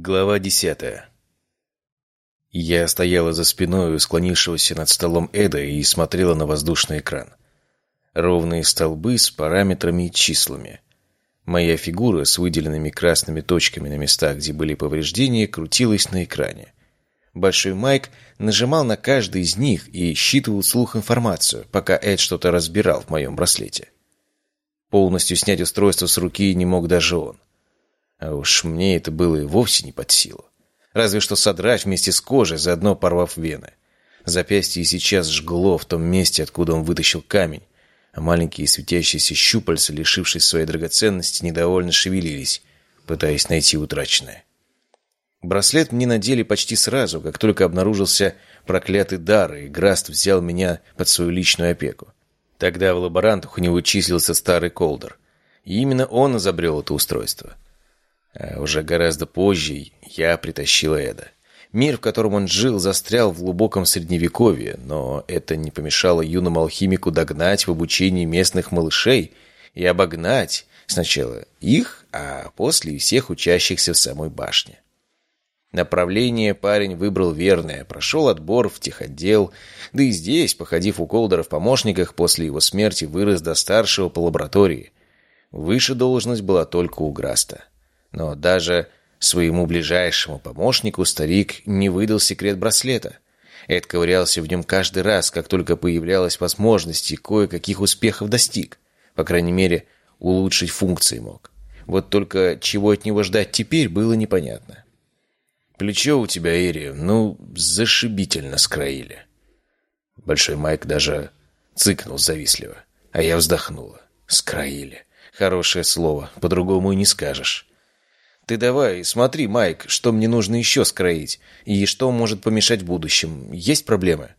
Глава десятая Я стояла за спиной у склонившегося над столом Эда и смотрела на воздушный экран. Ровные столбы с параметрами и числами. Моя фигура с выделенными красными точками на местах, где были повреждения, крутилась на экране. Большой Майк нажимал на каждый из них и считывал слух информацию, пока Эд что-то разбирал в моем браслете. Полностью снять устройство с руки не мог даже он. А уж мне это было и вовсе не под силу. Разве что содрать вместе с кожей, заодно порвав вены. Запястье сейчас жгло в том месте, откуда он вытащил камень, а маленькие светящиеся щупальца, лишившись своей драгоценности, недовольно шевелились, пытаясь найти утраченное. Браслет мне надели почти сразу, как только обнаружился проклятый дар, и Граст взял меня под свою личную опеку. Тогда в лаборантах у него числился старый Колдер, и именно он изобрел это устройство — а уже гораздо позже я притащил Эда. Мир, в котором он жил, застрял в глубоком средневековье, но это не помешало юному алхимику догнать в обучении местных малышей и обогнать сначала их, а после и всех учащихся в самой башне. Направление парень выбрал верное, прошел отбор в техотдел, да и здесь, походив у Колдера в помощниках, после его смерти вырос до старшего по лаборатории. Выше должность была только у Граста. Но даже своему ближайшему помощнику старик не выдал секрет браслета. Эд ковырялся в нем каждый раз, как только появлялась возможность, и кое-каких успехов достиг. По крайней мере, улучшить функции мог. Вот только чего от него ждать теперь, было непонятно. «Плечо у тебя, Эри, ну, зашибительно скроили». Большой Майк даже цыкнул завистливо, а я вздохнула. «Скроили. Хорошее слово, по-другому и не скажешь». Ты давай, смотри, Майк, что мне нужно еще скроить, и что может помешать в будущем. Есть проблемы?»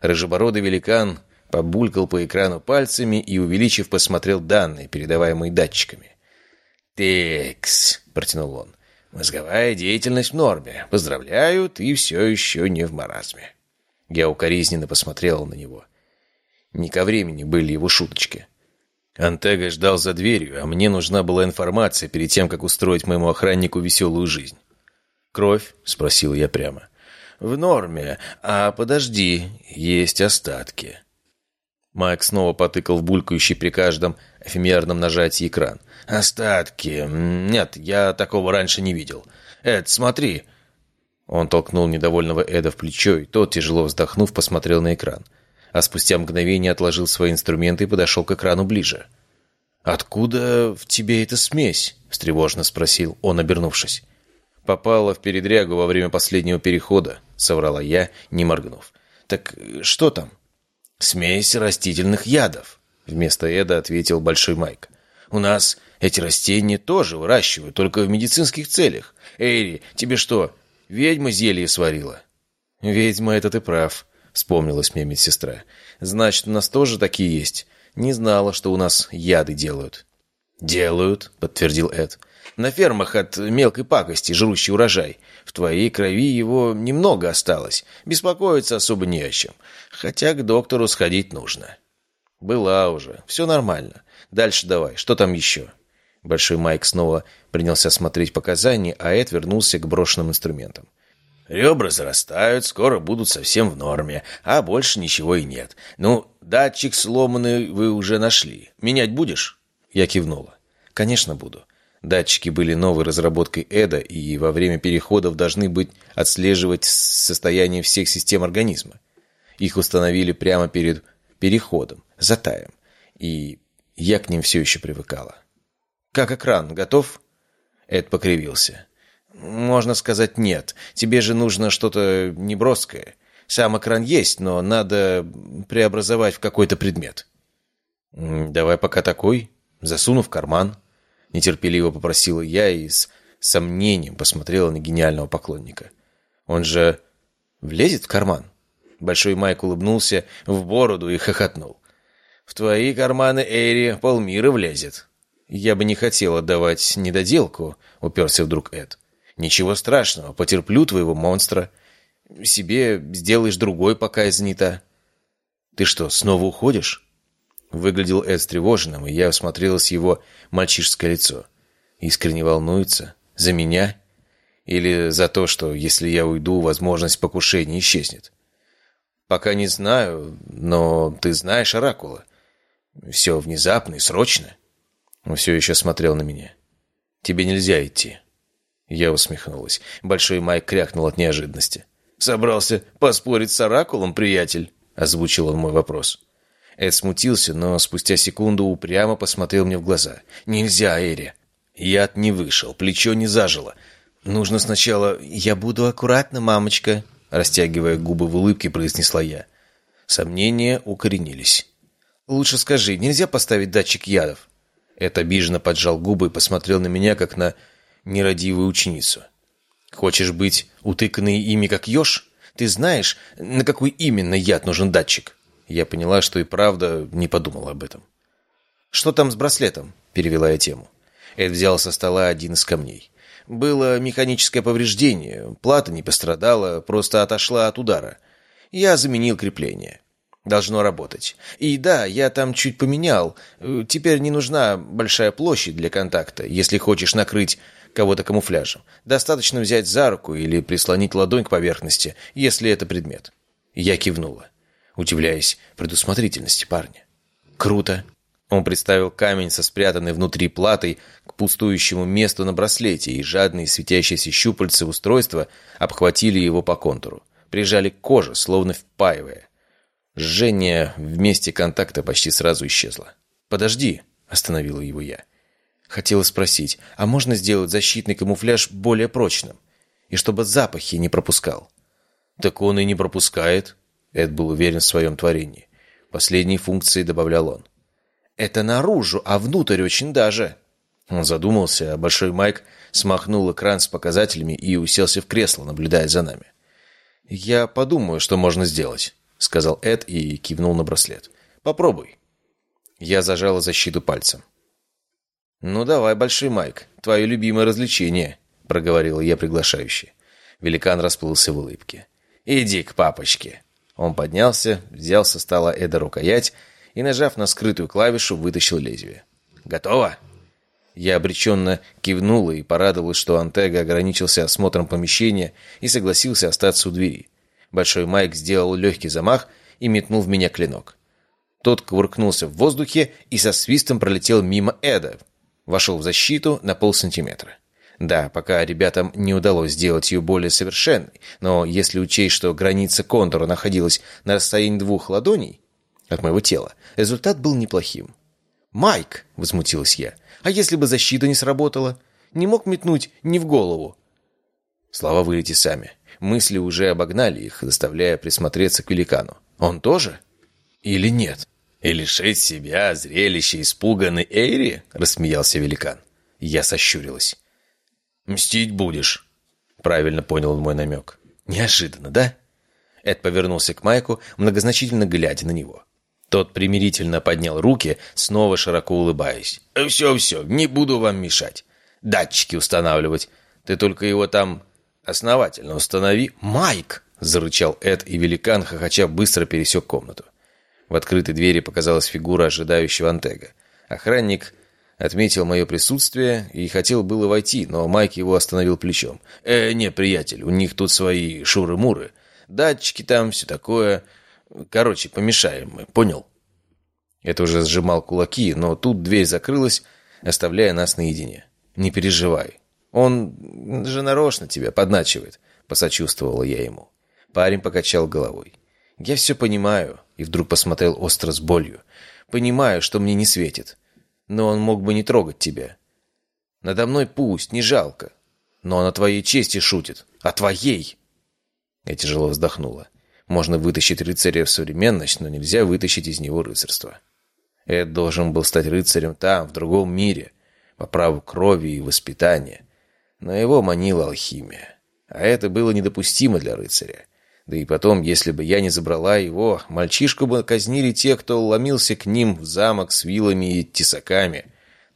Рыжебородый великан побулькал по экрану пальцами и, увеличив, посмотрел данные, передаваемые датчиками. «Текс», — протянул он, — «мозговая деятельность в норме. Поздравляю, ты все еще не в маразме». Я укоризненно посмотрел на него. Не ко времени были его шуточки. Антега ждал за дверью, а мне нужна была информация перед тем, как устроить моему охраннику веселую жизнь. «Кровь?» — спросил я прямо. «В норме. А подожди, есть остатки». Майк снова потыкал в булькающий при каждом эфемерном нажатии экран. «Остатки. Нет, я такого раньше не видел. Эд, смотри!» Он толкнул недовольного Эда в плечо, и тот, тяжело вздохнув, посмотрел на экран а спустя мгновение отложил свои инструменты и подошел к экрану ближе. «Откуда в тебе эта смесь?» — встревожно спросил он, обернувшись. «Попала в передрягу во время последнего перехода», — соврала я, не моргнув. «Так что там?» «Смесь растительных ядов», — вместо Эда ответил Большой Майк. «У нас эти растения тоже выращивают, только в медицинских целях. Эйри, тебе что, ведьма зелье сварила?» «Ведьма, это ты прав», вспомнилась мне медсестра. «Значит, у нас тоже такие есть. Не знала, что у нас яды делают». «Делают», — подтвердил Эд. «На фермах от мелкой пакости, жрущий урожай. В твоей крови его немного осталось. Беспокоиться особо не о чем. Хотя к доктору сходить нужно». «Была уже. Все нормально. Дальше давай. Что там еще?» Большой Майк снова принялся смотреть показания, а Эд вернулся к брошенным инструментам. Ребра зарастают, скоро будут совсем в норме, а больше ничего и нет. Ну, датчик сломанный вы уже нашли. Менять будешь?» Я кивнула. «Конечно буду». Датчики были новой разработкой Эда и во время переходов должны быть отслеживать состояние всех систем организма. Их установили прямо перед переходом, затаем, и я к ним все еще привыкала. «Как экран, готов?» Эд покривился. «Можно сказать, нет. Тебе же нужно что-то неброское. Сам экран есть, но надо преобразовать в какой-то предмет». «Давай пока такой. Засуну в карман». Нетерпеливо попросила я и с сомнением посмотрела на гениального поклонника. «Он же влезет в карман?» Большой Майк улыбнулся в бороду и хохотнул. «В твои карманы, Эйри, полмира влезет». «Я бы не хотел отдавать недоделку», — уперся вдруг Эд. Ничего страшного, потерплю твоего монстра. Себе сделаешь другой, пока я занята. Ты что, снова уходишь? Выглядел Эд встревоженным, и я осмотрелась его мальчишеское лицо. Искренне волнуется? За меня? Или за то, что если я уйду, возможность покушения исчезнет? Пока не знаю, но ты знаешь Оракула. Все внезапно и срочно. Он все еще смотрел на меня. Тебе нельзя идти. Я усмехнулась. Большой Майк крякнул от неожиданности. «Собрался поспорить с Оракулом, приятель?» Озвучил он мой вопрос. Эд смутился, но спустя секунду упрямо посмотрел мне в глаза. «Нельзя, Эри!» Яд не вышел, плечо не зажило. «Нужно сначала...» «Я буду аккуратно, мамочка», растягивая губы в улыбке, произнесла я. Сомнения укоренились. «Лучше скажи, нельзя поставить датчик ядов?» Эд обиженно поджал губы и посмотрел на меня, как на нерадивую ученицу. «Хочешь быть утыканной ими, как еж? Ты знаешь, на какой именно яд нужен датчик?» Я поняла, что и правда не подумала об этом. «Что там с браслетом?» — перевела я тему. Эд взял со стола один из камней. Было механическое повреждение, плата не пострадала, просто отошла от удара. Я заменил крепление. Должно работать. И да, я там чуть поменял. Теперь не нужна большая площадь для контакта, если хочешь накрыть кого-то камуфляжем. Достаточно взять за руку или прислонить ладонь к поверхности, если это предмет. Я кивнула, удивляясь предусмотрительности парня. «Круто!» Он представил камень со спрятанной внутри платой к пустующему месту на браслете, и жадные светящиеся щупальца устройства обхватили его по контуру. Прижали к коже, словно впаивая. Жжение в месте контакта почти сразу исчезло. «Подожди», — остановила его я. Хотела спросить, а можно сделать защитный камуфляж более прочным? И чтобы запахи не пропускал? «Так он и не пропускает», — Эд был уверен в своем творении. Последние функции добавлял он. Это наружу, а внутрь очень даже. Он задумался, а Большой Майк смахнул экран с показателями и уселся в кресло, наблюдая за нами. «Я подумаю, что можно сделать», — сказал Эд и кивнул на браслет. «Попробуй». Я зажала защиту пальцем. «Ну давай, Большой Майк, твое любимое развлечение», — проговорила я приглашающе. Великан расплылся в улыбке. «Иди к папочке». Он поднялся, взял со стола Эда рукоять и, нажав на скрытую клавишу, вытащил лезвие. «Готово?» Я обреченно кивнула и порадовалась, что Антега ограничился осмотром помещения и согласился остаться у двери. Большой Майк сделал легкий замах и метнул в меня клинок. Тот кувыркнулся в воздухе и со свистом пролетел мимо Эда. Вошел в защиту на полсантиметра. Да, пока ребятам не удалось сделать ее более совершенной, но если учесть, что граница контура находилась на расстоянии двух ладоней, от моего тела. Результат был неплохим. «Майк!» — возмутилась я. «А если бы защита не сработала? Не мог метнуть ни в голову?» Слова вылети сами. Мысли уже обогнали их, заставляя присмотреться к великану. «Он тоже? Или нет?» «И лишить себя зрелища испуганной Эйри?» — рассмеялся великан. Я сощурилась. «Мстить будешь?» — правильно понял он мой намек. «Неожиданно, да?» Эд повернулся к Майку, многозначительно глядя на него. Тот примирительно поднял руки, снова широко улыбаясь. «Все-все, не буду вам мешать. Датчики устанавливать. Ты только его там основательно установи». «Майк!» — зарычал Эд, и великан, хохоча, быстро пересек комнату. В открытой двери показалась фигура ожидающего Антега. Охранник отметил мое присутствие и хотел было войти, но Майк его остановил плечом. «Э, не, приятель, у них тут свои шуры-муры. Датчики там, все такое. Короче, помешаем мы, понял?» Это уже сжимал кулаки, но тут дверь закрылась, оставляя нас наедине. «Не переживай. Он же нарочно тебя подначивает», — посочувствовала я ему. Парень покачал головой. «Я все понимаю», — и вдруг посмотрел остро с болью. «Понимаю, что мне не светит. Но он мог бы не трогать тебя. Надо мной пусть, не жалко. Но он о твоей чести шутит. О твоей!» Я тяжело вздохнула. Можно вытащить рыцаря в современность, но нельзя вытащить из него рыцарство. Эд должен был стать рыцарем там, в другом мире, по праву крови и воспитания. Но его манила алхимия. А это было недопустимо для рыцаря. Да и потом, если бы я не забрала его, мальчишку бы казнили те, кто ломился к ним в замок с вилами и тесаками,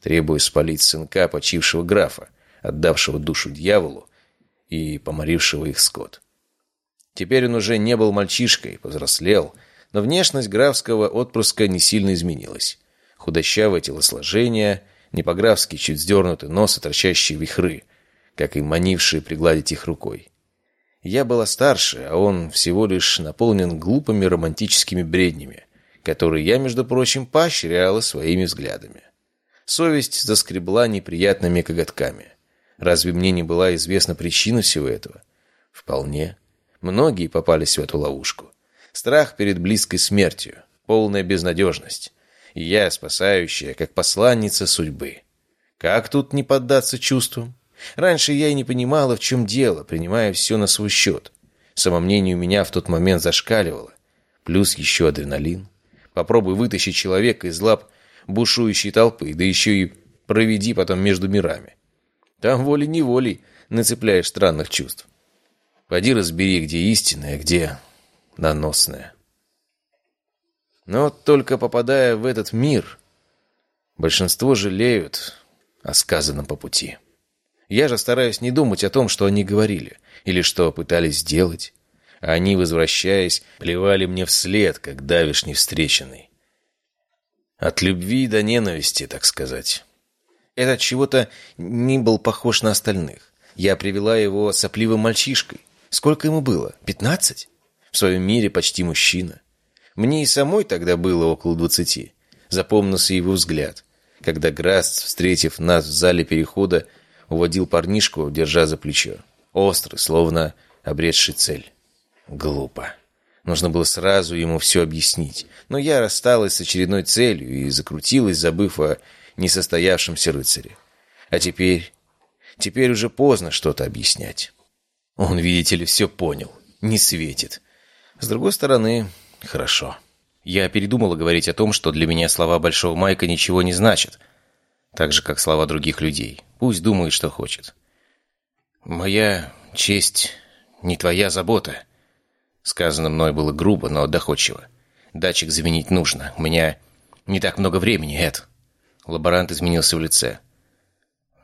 требуя спалить сынка почившего графа, отдавшего душу дьяволу и поморившего их скот. Теперь он уже не был мальчишкой, повзрослел, но внешность графского отпрыска не сильно изменилась. Худощавое телосложение, не чуть сдернутый нос и торчащие вихры. как и манившие пригладить их рукой. Я была старше, а он всего лишь наполнен глупыми романтическими бреднями, которые я, между прочим, поощряла своими взглядами. Совесть заскребла неприятными коготками. Разве мне не была известна причина всего этого? Вполне. Многие попались в эту ловушку. Страх перед близкой смертью, полная безнадежность. И я, спасающая, как посланница судьбы. Как тут не поддаться чувствам? Раньше я и не понимала, в чем дело, принимая все на свой счет. Самомнение у меня в тот момент зашкаливало. Плюс еще адреналин. Попробуй вытащить человека из лап бушующей толпы, да еще и проведи потом между мирами. Там волей-неволей нацепляешь странных чувств. Пойди разбери, где истинное, где наносное. Но только попадая в этот мир, большинство жалеют о сказанном по пути. Я же стараюсь не думать о том, что они говорили, или что пытались сделать. Они, возвращаясь, плевали мне вслед, как давишний встреченный. От любви до ненависти, так сказать. Этот чего-то не был похож на остальных. Я привела его сопливым мальчишкой. Сколько ему было? Пятнадцать? В своем мире почти мужчина. Мне и самой тогда было около двадцати. Запомнился его взгляд, когда Граст, встретив нас в зале перехода, уводил парнишку, держа за плечо. Острый, словно обретший цель. Глупо. Нужно было сразу ему все объяснить. Но я рассталась с очередной целью и закрутилась, забыв о несостоявшемся рыцаре. А теперь... Теперь уже поздно что-то объяснять. Он, видите ли, все понял. Не светит. С другой стороны, хорошо. Я передумала говорить о том, что для меня слова Большого Майка ничего не значат так же, как слова других людей. Пусть думает, что хочет. «Моя честь не твоя забота». Сказано мной было грубо, но доходчиво. «Датчик заменить нужно. У меня не так много времени, Эд». Лаборант изменился в лице.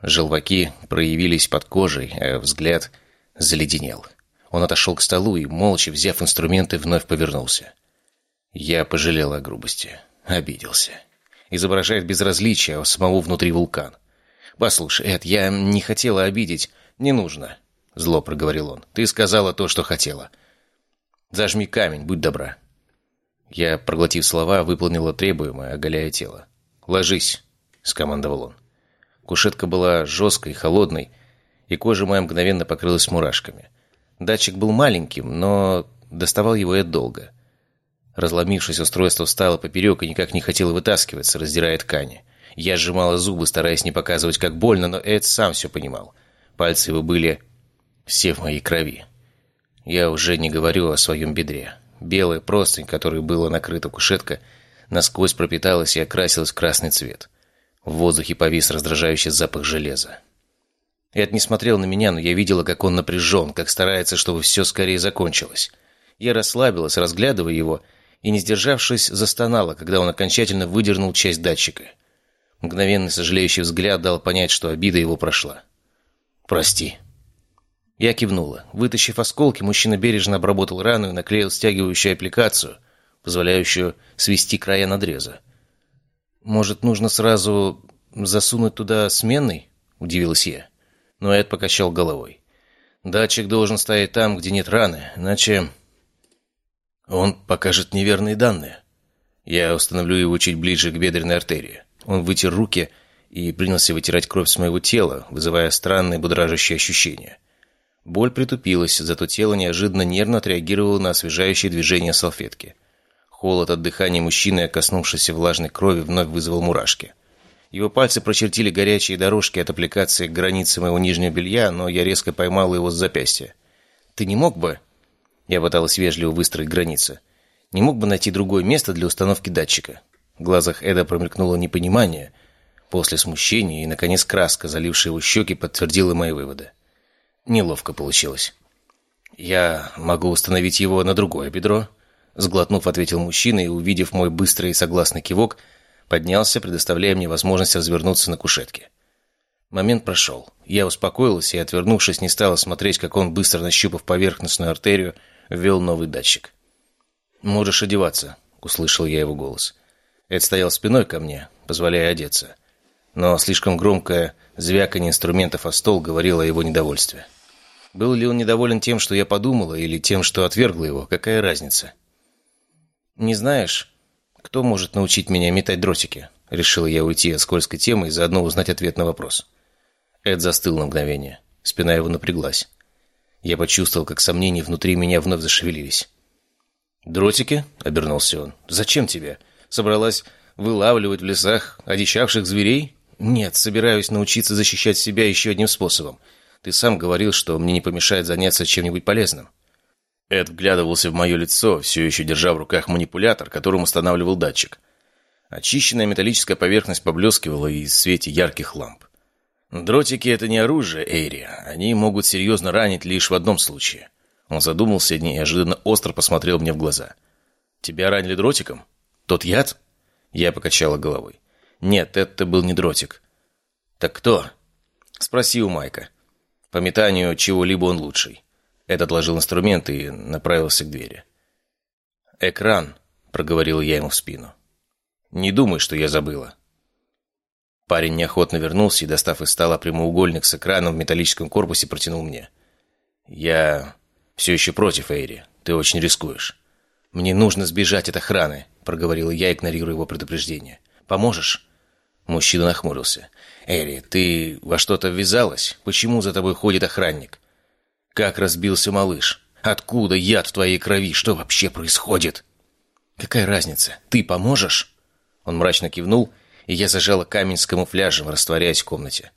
Желваки проявились под кожей, а взгляд заледенел. Он отошел к столу и, молча взяв инструменты, вновь повернулся. Я пожалел о грубости. Обиделся изображает безразличие, самого внутри вулкан. «Послушай, Эд, я не хотела обидеть. Не нужно», — зло проговорил он. «Ты сказала то, что хотела. Зажми камень, будь добра». Я, проглотив слова, выполнила требуемое, оголяя тело. «Ложись», — скомандовал он. Кушетка была жесткой, холодной, и кожа моя мгновенно покрылась мурашками. Датчик был маленьким, но доставал его Эд долго. Разломившись, устройство встало поперек и никак не хотело вытаскиваться, раздирая ткани. Я сжимала зубы, стараясь не показывать, как больно, но Эд сам все понимал. Пальцы его были все в моей крови. Я уже не говорю о своем бедре. Белая простынь, которой была накрыта кушетка, насквозь пропиталась и окрасилась в красный цвет. В воздухе повис раздражающий запах железа. Эд не смотрел на меня, но я видела, как он напряжен, как старается, чтобы все скорее закончилось. Я расслабилась, разглядывая его, и, не сдержавшись, застонала, когда он окончательно выдернул часть датчика. Мгновенный сожалеющий взгляд дал понять, что обида его прошла. «Прости». Я кивнула. Вытащив осколки, мужчина бережно обработал рану и наклеил стягивающую аппликацию, позволяющую свести края надреза. «Может, нужно сразу засунуть туда сменный?» — удивилась я. Но Эд покачал головой. «Датчик должен стоять там, где нет раны, иначе он покажет неверные данные. Я установлю его чуть ближе к бедренной артерии. Он вытер руки и принялся вытирать кровь с моего тела, вызывая странные будоражащие ощущения. Боль притупилась, зато тело неожиданно нервно отреагировало на освежающее движение салфетки. Холод от дыхания мужчины, коснувшийся влажной крови, вновь вызвал мурашки. Его пальцы прочертили горячие дорожки от аппликации к границе моего нижнего белья, но я резко поймал его с запястья. «Ты не мог бы...» Я пыталась вежливо выстроить границы. Не мог бы найти другое место для установки датчика. В глазах Эда промелькнуло непонимание, после смущения и, наконец, краска, залившая его щеки, подтвердила мои выводы. Неловко получилось. «Я могу установить его на другое бедро», — сглотнув, ответил мужчина и, увидев мой быстрый и согласный кивок, поднялся, предоставляя мне возможность развернуться на кушетке. Момент прошел. Я успокоилась и, отвернувшись, не стала смотреть, как он, быстро нащупав поверхностную артерию, ввел новый датчик. «Можешь одеваться», — услышал я его голос. Эд стоял спиной ко мне, позволяя одеться. но слишком громкое звяканье инструментов о стол говорило о его недовольстве. Был ли он недоволен тем, что я подумала, или тем, что отвергла его, какая разница? «Не знаешь, кто может научить меня метать дротики?» Решила я уйти от скользкой темы и заодно узнать ответ на вопрос. Эд застыл на мгновение. Спина его напряглась. Я почувствовал, как сомнения внутри меня вновь зашевелились. «Дротики?» — обернулся он. «Зачем тебе? Собралась вылавливать в лесах одичавших зверей?» «Нет, собираюсь научиться защищать себя еще одним способом. Ты сам говорил, что мне не помешает заняться чем-нибудь полезным». Эд вглядывался в мое лицо, все еще держа в руках манипулятор, которым устанавливал датчик. Очищенная металлическая поверхность поблескивала и в свете ярких ламп. «Дротики — это не оружие, Эйри. Они могут серьезно ранить лишь в одном случае». Он задумался и неожиданно остро посмотрел мне в глаза. «Тебя ранили дротиком? Тот яд?» Я покачала головой. «Нет, это был не дротик». «Так кто?» «Спроси у Майка. По метанию чего-либо он лучший». Эд отложил инструмент и направился к двери. «Экран», — проговорил я ему в спину. «Не думай, что я забыла». Парень неохотно вернулся и, достав из стола прямоугольник с экраном в металлическом корпусе, протянул мне. «Я все еще против, Эйри. Ты очень рискуешь». «Мне нужно сбежать от охраны», — проговорила я, игнорируя его предупреждение. «Поможешь?» Мужчина нахмурился. «Эри, ты во что-то ввязалась? Почему за тобой ходит охранник?» «Как разбился малыш? Откуда яд в твоей крови? Что вообще происходит?» «Какая разница? Ты поможешь?» Он мрачно кивнул и я зажала камень с камуфляжем, растворяясь в комнате.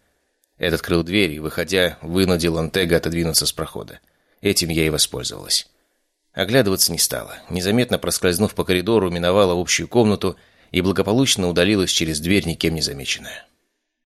Эд открыл дверь и, выходя, вынудил Антега отодвинуться с прохода. Этим я и воспользовалась. Оглядываться не стала. Незаметно проскользнув по коридору, миновала общую комнату и благополучно удалилась через дверь, никем не замеченная.